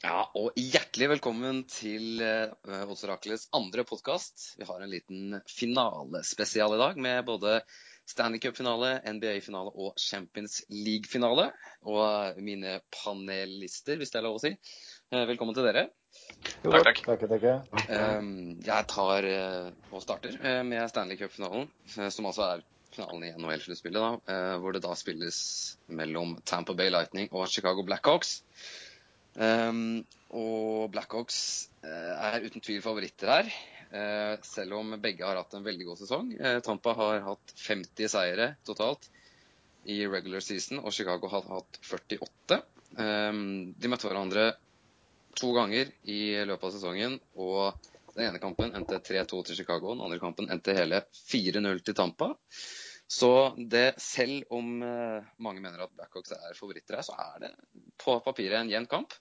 Ja, og hjertelig velkommen til uh, Oddsorakelets andre podkast. Vi har en liten finalespesial i dag med både Stanley Cup-finale, NBA-finale og Champions League-finale. Og mine panelister, hvis det er lov å si. Uh, velkommen til dere. Jo, takk, takk. takk, takk. Um, jeg tar uh, og starter med Stanley Cup-finalen, som altså er finalen i NHL-sluttspillet, hvor det da spilles mellom Tampa Bay Lightning og Chicago Blackhawks. Um, og Blackhawks uh, er uten tvil favoritter her. Uh, selv om begge har hatt en veldig god sesong. Uh, Tampa har hatt 50 seire totalt i regular season, og Chicago har hatt 48. Um, de møtte hverandre to ganger i løpet av sesongen, og den ene kampen endte 3-2 til Chicago, den andre kampen endte hele 4-0 til Tampa. Så det, selv om mange mener at Blackhawks er favoritter her, så er det på papiret en jevn kamp.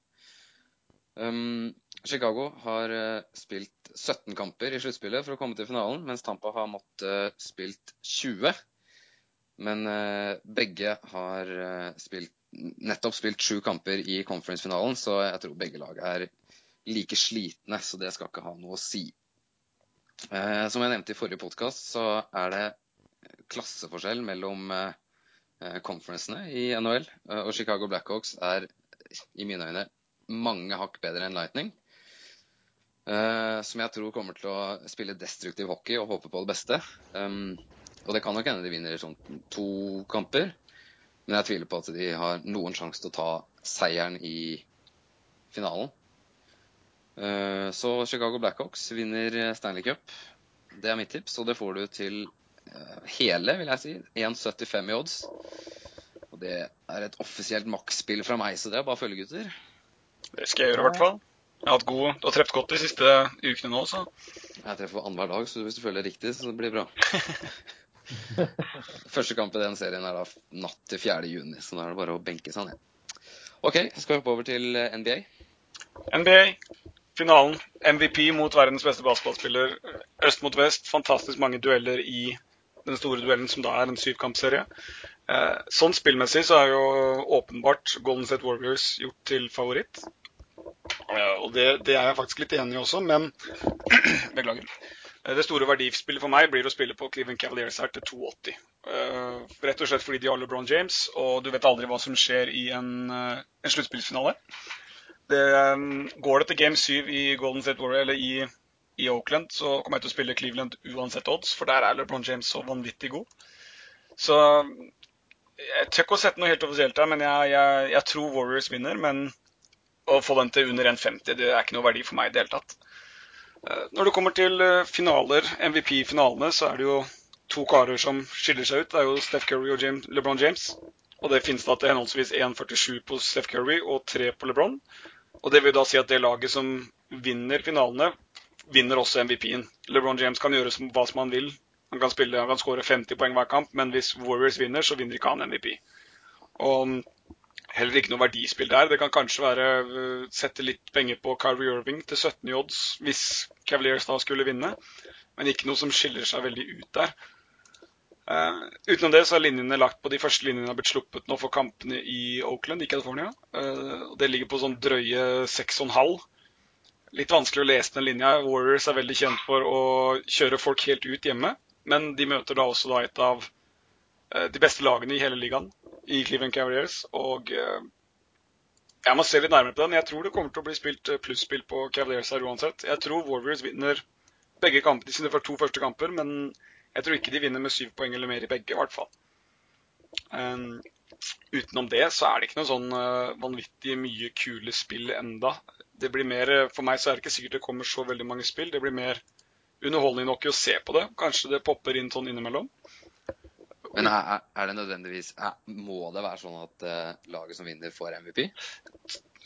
Um, Chicago har uh, spilt 17 kamper i sluttspillet for å komme til finalen, mens Tampa har måttet uh, spilt 20. Men uh, begge har spilt, nettopp spilt sju kamper i conference-finalen, så jeg tror begge lag er like slitne, så det skal ikke ha noe å si. som jeg nevnte i forrige podkast, så er det klasseforskjell mellom conferencene i NHL. og Chicago Blackhawks er i mine øyne mange hakk bedre enn Lightning. Uh, som jeg tror kommer til å spille destruktiv hockey og håpe på det beste. Um, og det kan nok hende de vinner sånn to kamper, men jeg tviler på at de har noen sjanse til å ta seieren i finalen. Uh, så Chicago Blackhawks vinner Stanley Cup. Det er mitt tips, og det får du til uh, hele, vil jeg si. 1,75 i odds. Og det er et offisielt maksspill fra meg, så det er bare å følge, gutter. Det skal jeg gjøre, i hvert fall. Jeg har, god, du har truffet godt de siste ukene nå, så. Jeg treffer annenhver dag, så hvis du føler det riktig, så blir det bra. Første kamp i den serien er da natt til 4. juni, så da er det bare å benke seg ned. OK, skal vi hoppe over til eh, NBA? NBA, finalen. MVP mot verdens beste basketballspiller. Øst mot vest. Fantastisk mange dueller i den store duellen som da er en syvkampserie. Eh, sånn spillmessig så er jo åpenbart Golden State Warriors gjort til favoritt. Og det, det, er jeg faktisk litt enig i også, men Beklager. Eh, det store verdispillet for meg blir å spille på Cleveland Cavaliers her til 2,80. Uh, rett og slett fordi de har LeBron James, og du vet aldri hva som skjer i en, uh, en sluttspillsfinale. Går det til game 7 i Golden State Warrior, eller i, i, Oakland, så kommer jeg til å spille Cleveland uansett odds, for der er LeBron James så vanvittig god. Så jeg tør ikke å sette noe helt offisielt her, men jeg, jeg, jeg tror Warriors vinner. Men å få den til under 1,50 det er ikke noe verdi for meg i det hele tatt. Eh, når det kommer til eh, finaler, MVP-finalene, så er det jo to karer som skiller seg ut. Det er jo Steph Curry og James, LeBron James. Og det finnes da til henholdsvis 1,47 på Steph Curry og 3 på LeBron. Og det vil da si at det laget som vinner finalene, vinner også MVP-en. LeBron James kan gjøre hva som han vil. Han kan, spille, han kan skåre 50 poeng hver kamp, men hvis Warriors vinner, så vinner ikke han MVP. Og heller ikke noe verdispill der. Det kan kanskje være å sette litt penger på Kyrie Irving til 17 i odds hvis Cavaliers da skulle vinne, men ikke noe som skiller seg veldig ut der. Uh, utenom det så er linjene lagt på de første linjene har blitt sluppet nå for kampene i Oakland i California. Uh, det ligger på sånn drøye 6,5. Litt vanskelig å lese den linja. Warriors er veldig kjent for å kjøre folk helt ut hjemme, men de møter da også da et av uh, de beste lagene i hele ligaen i Cleveland Cavaliers. Og eh, jeg må se litt nærmere på den. Jeg tror det kommer til å bli spilt eh, plusspill på Cavaliers her uansett. Jeg tror Warriors vinner begge kampene sine to første kamper, men jeg tror ikke de vinner med syv poeng eller mer i begge, i hvert fall. Um, utenom det så er det ikke noe sånn uh, vanvittig mye kule spill enda. Det blir mer, For meg så er det ikke sikkert det kommer så veldig mange spill. Det blir mer underholdning nok i å se på det. Kanskje det popper inn sånn innimellom. Men er, er, det nødvendigvis er, Må det være sånn at uh, laget som vinner, får MVP?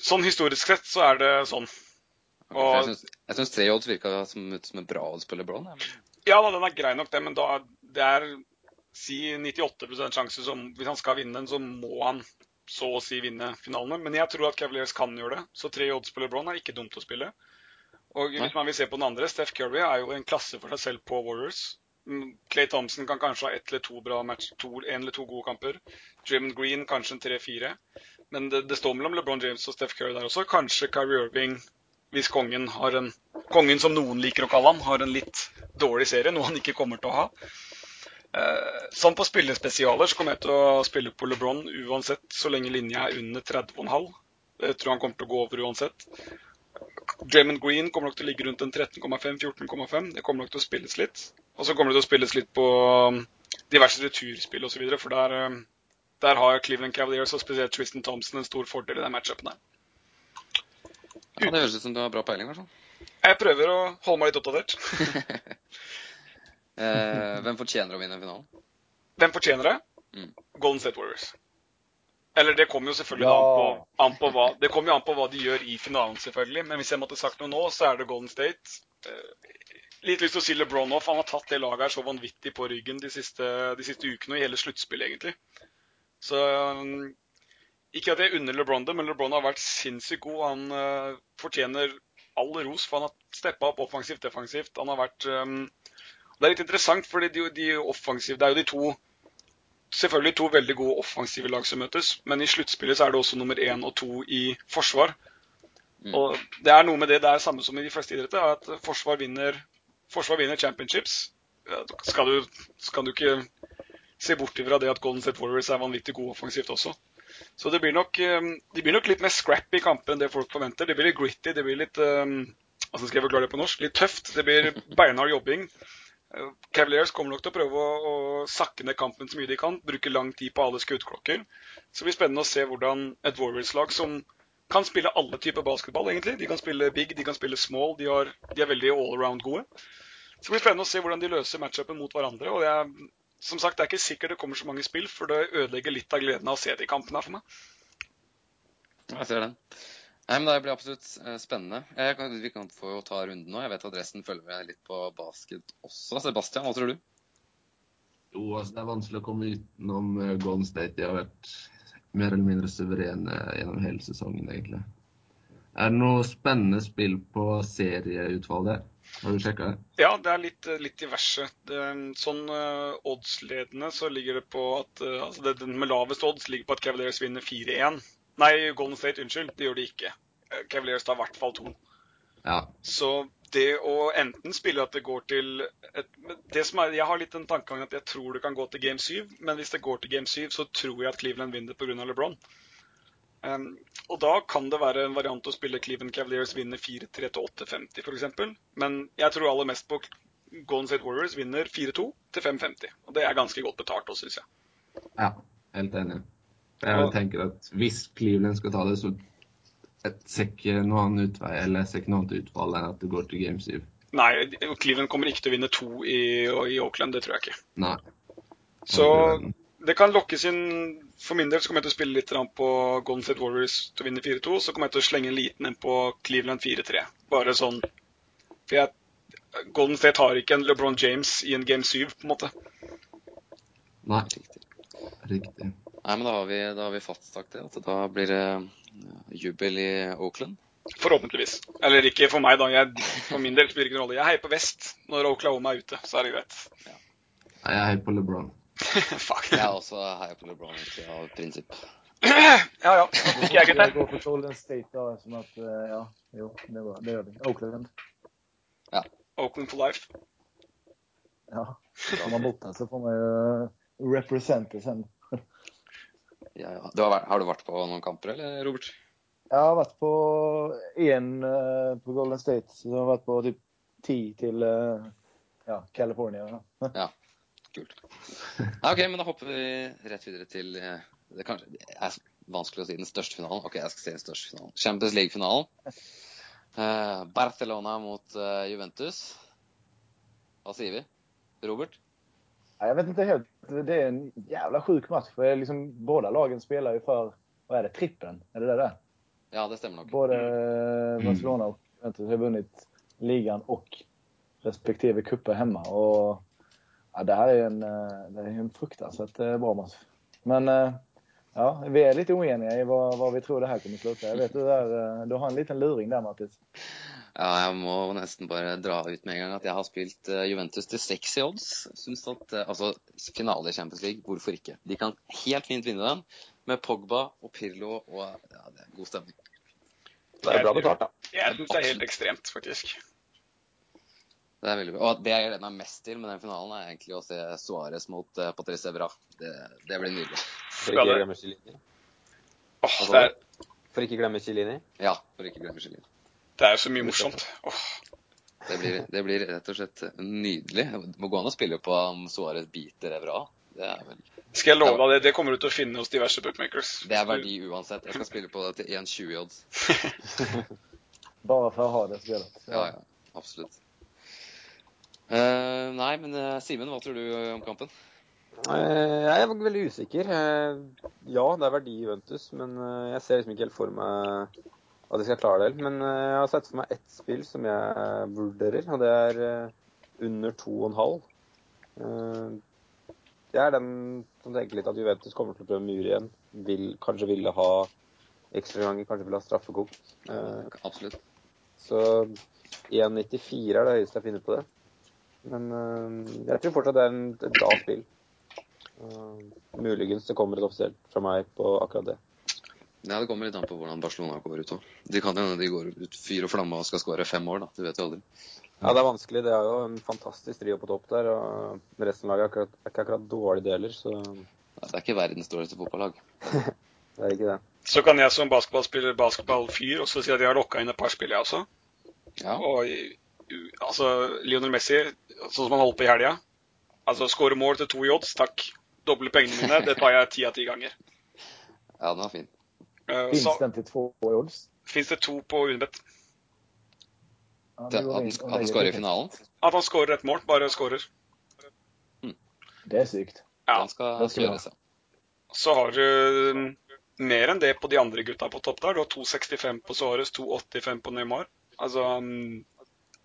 Sånn historisk sett så er det sånn. Og, jeg syns tre odds virka som, som en bra odds på LeBron. Ja, ja da, den er grei nok, det, men da, det er si 98% sjanse som hvis han skal vinne den, så må han så å si vinne finalene. Men jeg tror at Cavaliers kan gjøre det, så tre odds på LeBron er ikke dumt å spille. Og hvis man vil se på den andre, Steph Curry er jo en klasse for seg selv på Warriors. Clay Thompson kan kanskje ha ett eller to bra match, to, en eller to gode kamper. Jim Green kanskje en tre-fire. Men det, det, står mellom LeBron James og Steph Curry der også. Kanskje Kyrie Irving, hvis kongen har en Kongen som noen liker å kalle han, har en litt dårlig serie, noe han ikke kommer til å ha. Eh, sånn på spillespesialer så kommer jeg til å spille på LeBron uansett, så lenge linja er under 30,5. Det tror jeg han kommer til å gå over uansett. Draymond Green kommer nok til å ligge rundt en 13,5-14,5. Det kommer nok til å spilles litt. Og så kommer det til å spilles litt på um, diverse returspill osv., for der, um, der, har Cleveland Cavaliers og spesielt Tristan Thompson en stor fordel i den matchupen der. Ja, Det høres ut som du har bra peiling, i hvert fall. Jeg prøver å holde meg litt oppdatert. Eh, hvem fortjener å vinne finalen? Hvem fortjener det? Mm. Golden State Warriors. Eller det kommer jo selvfølgelig ja. an, på, an, på, hva Det kommer jo an på hva de gjør i finalen, selvfølgelig. Men hvis jeg måtte sagt noe nå, så er det Golden State. Eh, litt lyst til å si LeBron off. han har tatt det laget her så vanvittig på ryggen de siste, de siste ukene og i hele sluttspillet, egentlig. Så um, Ikke at jeg unner LeBron det, men LeBron har vært sinnssykt god. Han uh, fortjener all ros, for han har steppa opp offensivt, defensivt. Han har vært um, Det er litt interessant, for de, de offensive Det er jo de to selvfølgelig to veldig gode offensive lag som møtes, men i sluttspillet så er det også nummer én og to i forsvar. Mm. Og det er noe med det det er samme som i de fleste idretter, at forsvar vinner, forsvar vinner championships. Skal du, skal du ikke se bort fra det at Golden State Warriors er vanvittig gode offensivt også. Så det blir nok, de blir nok litt mer scrap i kampen enn det folk forventer. Det blir litt gritty, det blir litt um, altså skal jeg forklare det på norsk, litt tøft. Det blir beinhard jobbing. Cavaliers kommer nok til å prøve å, å, sakke ned kampen så mye de kan. Bruke lang tid på alle skuddklokker. Så det blir spennende å se hvordan et Warriors-lag som kan spille alle typer basketball, egentlig. De kan spille big, de kan spille small. De, har, de er veldig all around gode. Så det blir spennende å se hvordan de løser matchupen mot hverandre. og jeg, som sagt, Det er ikke sikkert det kommer så mange spill, for det ødelegger litt av gleden av å se de kampene for meg. Jeg ser den. Nei, men Det blir absolutt eh, spennende. Kan, vi kan få ta runden nå. Jeg vet at resten følger med litt på basket også. Sebastian, hva tror du? Jo, altså Det er vanskelig å komme utenom eh, Golden State. De har vært mer eller mindre suverene gjennom hele sesongen, egentlig. Er det noe spennende spill på serieutvalget? Har du sjekka det? Ja, det er litt, litt diverse. Det, sånn uh, oddsledende så ligger det på at uh, altså det, Den med lavest odds ligger på at Cavaliers vinner 4-1. Nei, Golden State, unnskyld. Det gjør de ikke. Eh, Cavaliers tar i hvert fall to. Ja. Så det å enten spille at det går til et, det som er, Jeg har litt den tankegangen at jeg tror det kan gå til game 7, men hvis det går til game 7, så tror jeg at Cleveland vinner pga. LeBron. Um, og da kan det være en variant å spille Cleveland Cavaliers vinner 4-3 til 8-50 f.eks. Men jeg tror aller mest på Golden State Warriors vinner 4-2 til 5-50. Og det er ganske godt betalt også, syns jeg. Ja, helt enig. Jeg tenker at hvis Cleveland skal ta det, så ser ikke noe annen utvei eller ser ikke noe annet utfall enn at det går til game 7. Nei, Cleveland kommer ikke til å vinne to i, i Auckland, det tror jeg ikke. Nei. Så det kan lokkes inn For min del så kommer jeg til å spille litt på Golden State Warriors til å vinne 4-2. Så kommer jeg til å slenge en liten en på Cleveland 4-3. Bare sånn For jeg, Golden State har ikke en LeBron James i en game 7, på en måte. Nei. Riktig. Nei, men da har vi, da har vi fastlagt det. At da blir det eh, jubel i Oakland. Forhåpentligvis. Eller ikke for meg, da. Jeg, for min del spiller det ingen rolle. Jeg heier på vest. Når Oklahoma er ute, så er det greit. Ja. Nei, jeg heier på LeBron. Fuck. Jeg også heier på LeBron egentlig, av prinsipp. ja, ja. Ikke jeg, gutter. Jeg går for Golden State, da. Som at eh, Ja, jo, det, var, det gjør vi. Oakland. Ja. Oakland for life. Ja. Om man borte, så får man jo represente sen. Ja, ja. Har, har, du vært på noen kamper, eller, Robert? Jeg har vært på én uh, på Golden State. Så jeg har vært på typ ti til uh, ja, California. Ja. Kult. Ja, OK, men da hopper vi rett videre til uh, det, kanskje, det er vanskelig å si den største finalen. OK, jeg skal si den største finalen. Champions League-finalen. Barcelona mot Juventus. Hva sier vi? Robert? Jag vet inte helt. Det är en jävla sjuk match. För liksom, båda lagen spelar ju för, vad är det, trippen? Är det det där? Ja, det stämmer nog. Både mm. Barcelona och Juventus har vunnit ligan och respektive kupper hemma. Och, ja, det här är en, eh, det är en fruktansvärt eh, bra match. Men eh, ja, vi är lite oeniga i vad, vad vi tror det här kommer sluta. Jag vet du, där, du har en liten luring där Mattis. Ja, jeg må nesten bare dra ut med en gang at jeg har spilt uh, Juventus til 6 i odds. Syns at uh, Altså, finale i Champions League, hvorfor ikke? De kan helt fint vinne den med Pogba og Pirlo og Ja, det er god stemning. Det er bra betalt, da. Jeg syns det er helt ekstremt, faktisk. Det er veldig bra. Og det jeg gleder meg mest til med den finalen, er egentlig å se Suárez mot uh, Patrice Evra. Det, det blir nydelig. For ikke glemme Chilini. Oh, er, For ikke glemme Chilini. Ja, for ikke glemme Chilini. Det er jo så mye morsomt. Oh. Det blir, det blir rett og slett nydelig. Det må gå an å spille på om Suárez biter Evra. Det er, vel, skal jeg love deg det? Det kommer du til å finne hos diverse bookmakers. det er verdi uansett. Jeg skal spille på det til 1,20 i odds. Bare for å ha det spillet. Ja, ja. Absolutt. Uh, nei, men uh, Simen, hva tror du om kampen? Uh, Jeg er veldig usikker. Eh, Ja, det er verdi i Juventus, men eh, jeg ser liksom ikke helt for meg at de skal klare det. Men eh, jeg har sett for meg ett spill som jeg vurderer, og det er eh, under 2,5. Eh, Det er den som tenker litt at Juventus kommer til å prøve mur igjen. Vil, kanskje ville ha ekstraganger, kanskje ville ha straffekonk. Absolutt. Så 1,94 er det høyeste jeg finner på det. Men jeg tror fortsatt det er en, et bra spill. Muligens det kommer et offisielt fra meg på akkurat det. Ja, Det kommer litt an på hvordan Barcelona går ut òg. De kan hende de går ut fyr og flamme og skal skåre fem år, da. Du vet jo aldri. Ja, det er vanskelig. Det er jo en fantastisk trio på topp der. Og resten av laget er, akkurat, ikke akkurat dårlige deler, så ja, Det er ikke verdens dårligste fotballag. det er ikke det. Så kan jeg som basketballspiller, basketballfyr, også si at jeg har lokka inn et par spill, jeg også. Ja. Og altså, Lionel Messi, sånn som han holdt på i helga Altså, skåre mål til to i odds, takk. Doble pengene mine. Det tar jeg ti av ti ganger. ja, den var fin. Uh, Finns så den till två i odds? fins det to på Unibet. Ja, at han, at skårer i finalen, At han skårer et mål. Bare skårer. Det er sykt. Ja. den skal skal kjøres, ja. Så har du um, mer enn det på de andre gutta på topp der. Du har 2,65 på Suárez, 2,85 på Neymar. Altså um,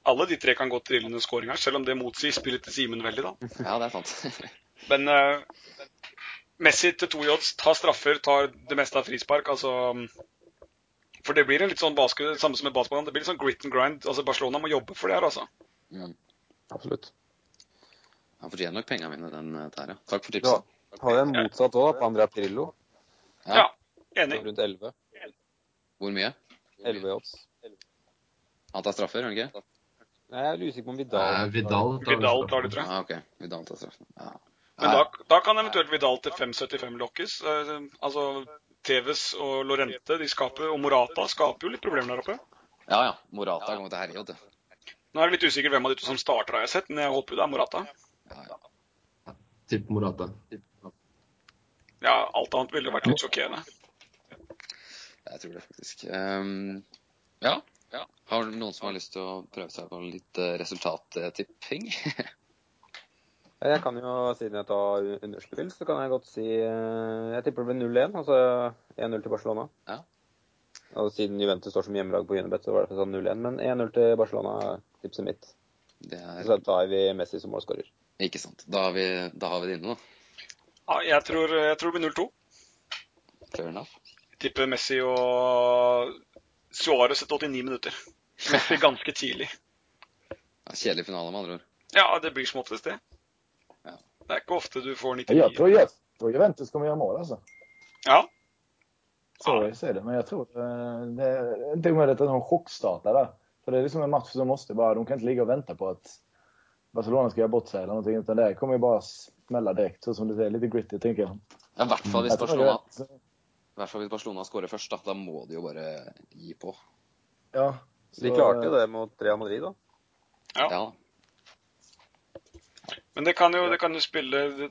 Alle de tre kan gå trillende scoring her, selv om det motsier spillet til Simen veldig, da. Ja, det er sant. Men uh, Messi til to i odds, tar straffer, tar det meste av frispark. altså... um, For det blir en litt sånn basket, samme som med basketball, Det blir litt sånn grit and grind. altså Barcelona må jobbe for det her, altså. Mm. Absolutt. Han fortjener nok pengene mine, den eh, der, ja. Takk for Ja. tipset. Har jeg en motsatt òg, på Andrea Prillo. Ja. Ja, enig. Rundt 11. Hvor mye? 11 i odds. Han tar straffer, gjør han ikke? Nei, Jeg er usikker på om Vidal Eh, Vidal tar Vidal tar det, tror jeg. Ah, ok. Vidal tar straffen. Ja. Men da, da kan eventuelt Vidal til 5,75 lokkes. Eh, altså Teves og Lorente de skaper, og Morata skaper jo litt problemer der oppe. ja, ja. Morata kommer til å herje. Nå er det litt usikkert hvem av de to som starter, har jeg sett, men jeg håper jo det er Morata. Ja, ja. Tipp Morata. Ja, alt annet ville vært litt sjokkerende. Jeg tror det, faktisk. Um, ja. ja. Har du noen som har lyst til å prøve seg på litt uh, resultattipping? Jeg kan jo, siden jeg tar underspill, så kan jeg godt si eh, Jeg tipper det blir 0-1, altså 1-0 til Barcelona. Ja. Og siden Juventus står som hjemmelag på Unibet, så var det sånn 0-1. Men 1-0 til Barcelona er tipset mitt. Det er Så tar vi Messi som målskårer. ikke sant. Da har vi, da har vi det inne, da. Ja, jeg, tror, jeg tror det blir 0-2. Fair enough. Jeg tipper Messi og Suárez etter 89 minutter. Messi ganske tidlig. Ja, kjedelig finale, med andre ord. Ja, det blir som oftest det. Ja. Det är inte ofta du får Jag 99. tror, jag tror Juventus kommer göra mål alltså. Ja, Så ser det. Men jag tror eh, det är inte omöjligt att de chockstartar där. För det är liksom en match som måste bara, de kan inte ligga och vänta på att Barcelona ska göra bort sig eller någonting. Utan det kommer kommer ju bara smälla direkt. Så som du säger, lite gritty tänker jag. Ja, I hvert fall hvis Barcelona, i hvert fall hvis Barcelona skårer først, da, da må de jo bare gi på. Ja. De klarte jo det mot Real Madrid, da. Ja. Ja. Men det kan jo, det kan jo spille det,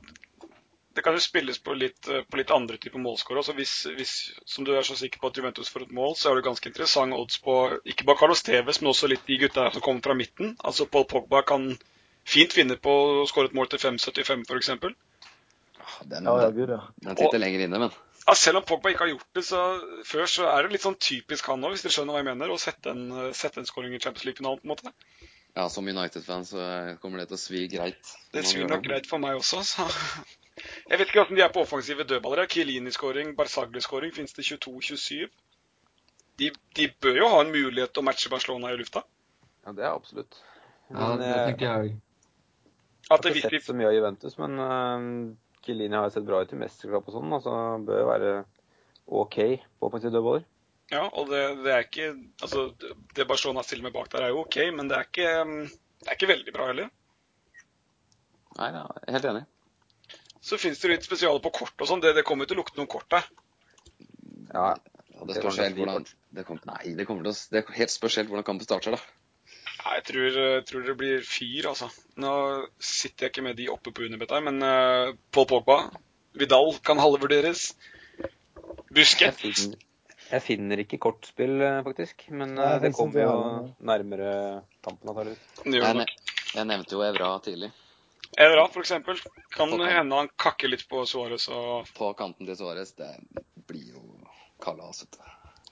det kan jo spilles på litt, på litt andre typer målskårer. Altså hvis, hvis, som du er så sikker på at Juventus får et mål, så er det ganske interessant odds på ikke bare Carlos Tevez, men også litt de gutta som kommer fra midten. Altså Paul Pogba kan fint vinne på å skåre et mål til 5,75 f.eks. Den, Ja, jo gud ja. den sitter lenger inne, men Ja, selv om Pogba ikke har gjort det så før, så er det litt sånn typisk han òg, hvis dere skjønner hva jeg mener, å sette en, sette en scoring i Champions League-finalen. på en måte. Ja, som United-fan så kommer det til å svi greit. Det svir nok greit for meg også. Så. Jeg vet ikke hvordan de er på offensive dødballer. Kielini-skåring, Barzagli-skåring, finnes det 22-27? De, de bør jo ha en mulighet til å matche Barcelona i lufta. Ja, det er absolutt. Ja, det eh, tenker jeg òg. Jeg At det har ikke sett så mye av Juventus, men uh, Chiellini har jo sett bra ut i mesterskap og sånn. Altså, bør jo være OK på offensive dødballer. Ja, og det, det er ikke Altså, det Barcelona stiller med bak der, er jo OK, men det er ikke, det er ikke veldig bra heller. Nei, ja, jeg er helt enig. Så fins det litt spesialer på kort og sånn. Det, det kommer jo til å lukte noen kort der. Ja, Ja, det Det spørs helt hvordan det kom, Nei, det kommer til å Det er helt spørs helt hvordan kampen starter, da. Nei, jeg tror, tror det blir fyr, altså. Nå sitter jeg ikke med de oppe på Unibet her, men uh, Paul Pogba, Vidal kan halvvurderes. finner, jeg finner ikke kortspill, eh, faktisk. Men Nei, eh, det kommer jo nærmere. Det Jeg, ne jeg nevnte jo Evra tidlig. Evra, for eksempel. Kan hende han kakker litt på Suárez og På kanten til Suárez. Det blir jo kalasete.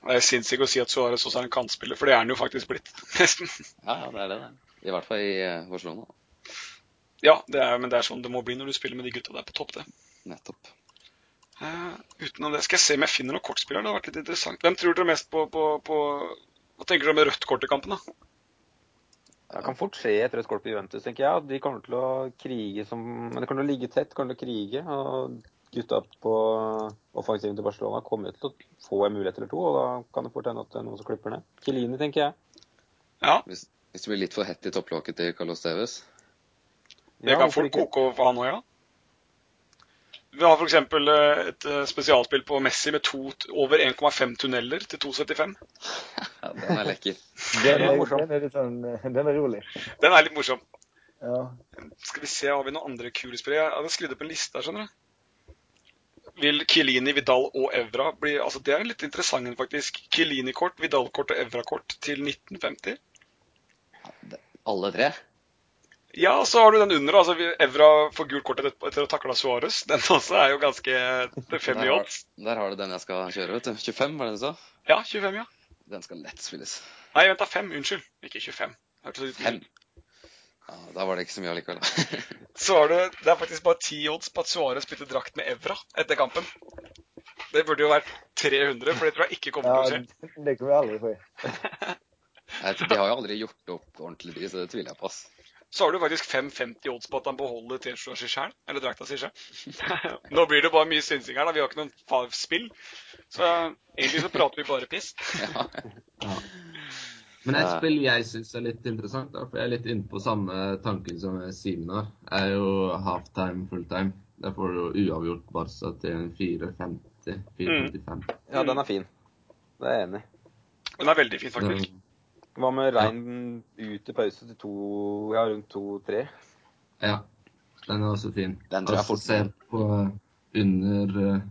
Det er sinnssykt å si at Suárez også er en kantspiller, for det er han jo faktisk blitt. Nesten. Ja, ja, det er det. det. I hvert fall i eh, Barcelona. Ja, det er, men det er sånn det må bli når du spiller med de gutta der på topp, det. Nettopp. Eh, utenom det skal jeg se om jeg finner noen kortspillere. Det har vært litt interessant. Hvem tror dere mest på, på, på Hva tenker dere om rødt kort i kampen, da? Det kan fort skje et rødt kort på Juventus, tenker jeg. De kommer til å krige som Men det kommer til å ligge tett, kommer til å krige. Og gutta på offensiven til Barcelona kommer til å få en mulighet eller to, og da kan det fort hende at det er noen som klipper ned. Kilini, tenker jeg. Ja, Hvis, hvis det blir litt for hett i topplokket til Carlos Tevez det kan fort koke over for han òg, ja. Vi har f.eks. et eh, spesialspill på Messi med to, over 1,5 tunneler til 2,75. Ja, den er lekker. Den er morsom. den er litt sånn Den er rolig. Den er litt morsom. Ja. Skal vi se, har vi noen andre kule spill? Jeg hadde skrevet opp en liste her, skjønner du. Vil Kilini, Vidal og Evra bli Altså, det er litt interessant, faktisk. Kilini-kort, Vidal-kort og Evra-kort til 1950. Alle tre? Ja, så har du den under. altså Evra får gult kort etter, etter å takle Suárez. Den også er jo ganske fem i odds. der har du den jeg skal kjøre, vet du. 25, var det du sa? Ja, 25, ja. Den skal lett spilles. Nei, vent da, 5. Unnskyld. Ikke 25. Hørtes litt Fem. Ja, da var det ikke så mye allikevel. Så har du Det er faktisk bare ti odds på at Suárez bytter drakt med Evra etter kampen. Det burde jo vært 300, for det tror jeg ikke kommer ja, til å skje. det kommer jeg aldri få De har jo aldri gjort opp ordentlig, de, så det tviler jeg på. ass. Så har du faktisk 5,50 odds på at han beholder T-skjorta si sjøl. Eller drakta si sjøl. Nå blir det bare mye synsing her, da. Vi har ikke noen fa- spill. Så egentlig så prater vi bare piss. Ja. Ja. Men et spill jeg syns er litt interessant, da, for jeg er litt inne på samme tanken som Simen har, er jo halftime, fulltime. Der får du jo uavgjort Barca til en 4,50. 4,55. Ja, den er fin. Det er jeg enig i. Den er veldig fin, faktisk. Hva med Rein ut i pause til to, ja, rundt to-tre? Ja, den er også fin. Den tror jeg Altså, fort- Se på under uh,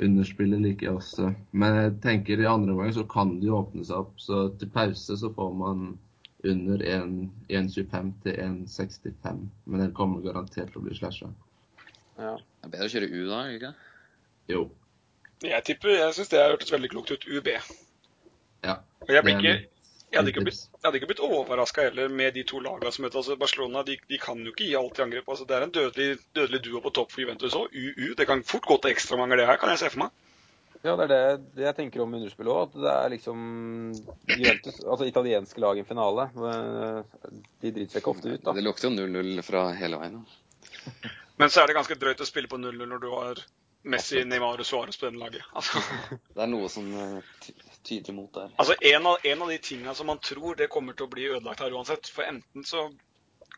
Underspillet liker jeg også. Men jeg tenker i andre omgang så kan det jo åpne seg opp. Så til pause så får man under 1,25 til 1,65. Men den kommer garantert til å bli slasha. Ja. Det er bedre å kjøre U da, ikke? Jo. Jeg tipper, jeg syns det hørtes veldig klokt ut. UB. Ja. Og jeg, blir ikke, jeg hadde ikke blitt, jeg hadde ikke blitt overraska heller med de to lagene som møter. Altså Barcelona de, de kan jo ikke gi alt i angrep. Altså Det er en dødelig, dødelig duo på topp for Juventus òg. UU. Det kan fort gå til ekstramanger, det her, kan jeg se for meg. Ja, det er det, det jeg tenker om underspillet òg. At det er liksom Juventus, altså italienske lag i en finale. eh, De driter seg ikke ofte ut, da. Det lukter jo 0-0 fra hele veien. Men så er det ganske drøyt å spille på 0-0 når du har Messi, Neymar og Suárez på den laget. Altså, Det er noe som eh, ty- tyder mot der. altså en, av, en av de tingene som man tror det kommer til å bli ødelagt her uansett. For enten så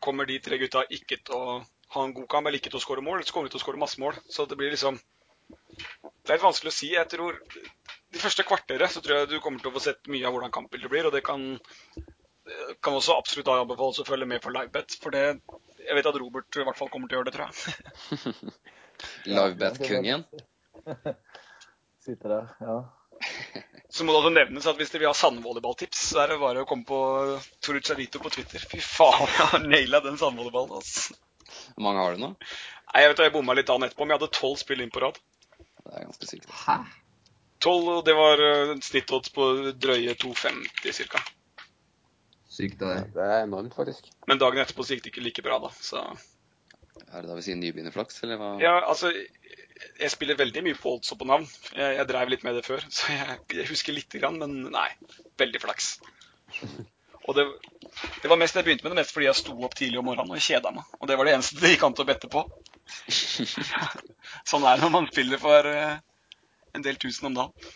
kommer de tre gutta ikke til å ha en god kamp eller ikke til å skåre mål, eller så kommer de til å skåre masse mål. Så det blir liksom Det er litt vanskelig å si. Jeg tror De første kvarteret så tror jeg du kommer til å få sett mye av hvordan kampbildet blir, og det kan, kan også absolutt anbefales å følge med på livebet. For det Jeg vet at Robert i hvert fall kommer til å gjøre det, tror jeg. Livebet-kongen. Sitter der, ja. Så må det også nevnes at hvis dere vil ha sandvolleyballtips, så er det bare å komme på Toru Charito på Twitter. Fy faen, jeg har naila den sandvolleyballen, altså. Hvor mange har du nå? Nei, jeg vet jeg bomma litt dagen etterpå, men jeg hadde tolv spill inn på rad. Det er ganske sykt. Hæ? Tolv, og det var uh, snittodds på drøye 2,50 ca. Sykt av det. Det er enormt, faktisk. Men dagen etterpå så gikk det ikke like bra, da. Så Er det da vi sier nybegynnerflaks, eller hva? ja, altså Jeg spiller veldig mye på odds og på navn. Jeg, jeg dreiv litt med det før, så jeg, jeg husker lite grann, men nei. Veldig flaks. Og det, Det var mest jeg begynte med det mest fordi jeg sto opp tidlig om morgenen og kjeda meg. Og det var det eneste det gikk an til å bette på. sånn er det når man spiller for eh, en del tusen om dagen.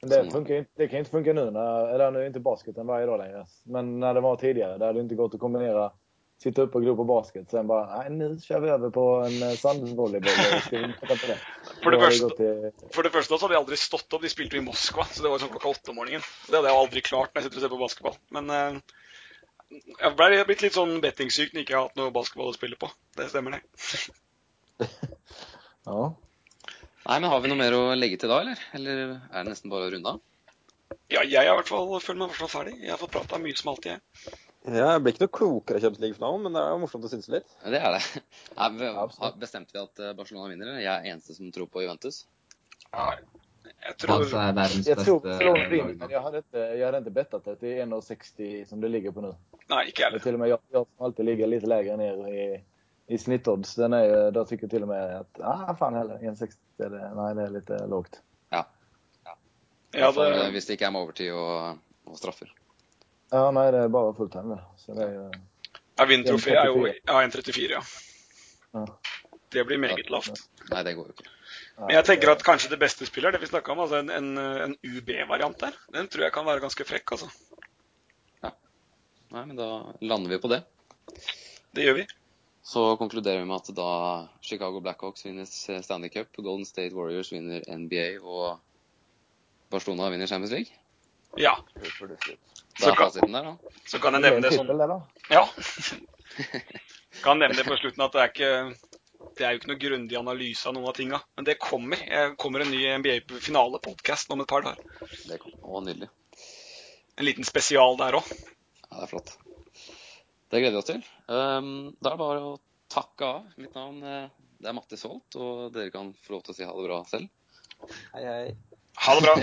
Det, funkar, inte- det kan inte funka nu, när, eller nu är inte basketen varje dag längre. Men när det var tidigare, det hade inte gått att kombinera sitta upp och gro på basket. Sen bara, nej nu kör vi över på en eh, sandvolleyboll. och Ska vi titta på det? Gått till, för det första så hadde jeg aldri stått opp. De jo i Moskva, så det var som klokka åtte om morgenen. Det hadde jeg aldri klart når jeg sitter og ser på basketball. Men eh, jeg ble blitt litt sånn bettingsyk når jeg ikke har hatt noe basketball å spille på. Det stemmer, det. ja. Nei, men har vi noe mer å legge til da, eller? Eller er det nesten bare å runde av? Ja, jeg har i hvert fall føler meg i ferdig. Jeg har fått prata mye som alltid, jeg. Ja, jeg blir ikke noe klokere av Champions League-finalen, men det er jo morsomt å synse litt. Ja, Det er det. Har- bestemte vi at eh, Barcelona vinner? eller? Jeg er eneste som tror på Juventus. Jeg tror Jeg er verdens tror beste vinner, hade, inte, jag hade inte bettat det er 1,60 som det ligger på nå. Nei, ikke jeg Det heller. Til og med jeg, jag som alltid ligger litt lägre ned i, i snittodds. Den är, ju- då tycker til og med at ah faen heller, 1,60 Nei, det, er litt är lite lågt. ja hadde, For, eh, hvis det ikke er med overtid og, og straffer. Ja, nei, det er bare fulltime det. Så det är ja, Vintrofé er jo 1,34. ja, 1,34, ja. ja. Det blir meget lavt. Nei, det går jo ikke. Men jeg tenker at kanskje det beste spillet er det vi snakka om, altså en, en, en UB-variant der. Den tror jeg kan være ganske frekk, altså. Ja. Nei, men da lander vi på det. Det gjør vi. Så konkluderer vi med at da Chicago Blackhawks vinner Stanley Cup, Golden State Warriors vinner NBA og Barcelona vinner Champions League. Ja. Det Så kan, der, så kan jeg nevne det sånn. Ja. Kan nevne det på slutten at det er ikke det er jo ikke noe grundig analyse av noen av tinga. Men det kommer. Jeg kommer en ny NBA-finalepodkast om et par dager. Det kom. Nydelig. En liten spesial der òg. Ja, det er flott. Det gleder vi oss til. Um, da er det bare å takke av. Mitt navn eh, det er Mattis Holt, og dere kan få lov til å si ha det bra selv. Hei, hei. Ha det bra.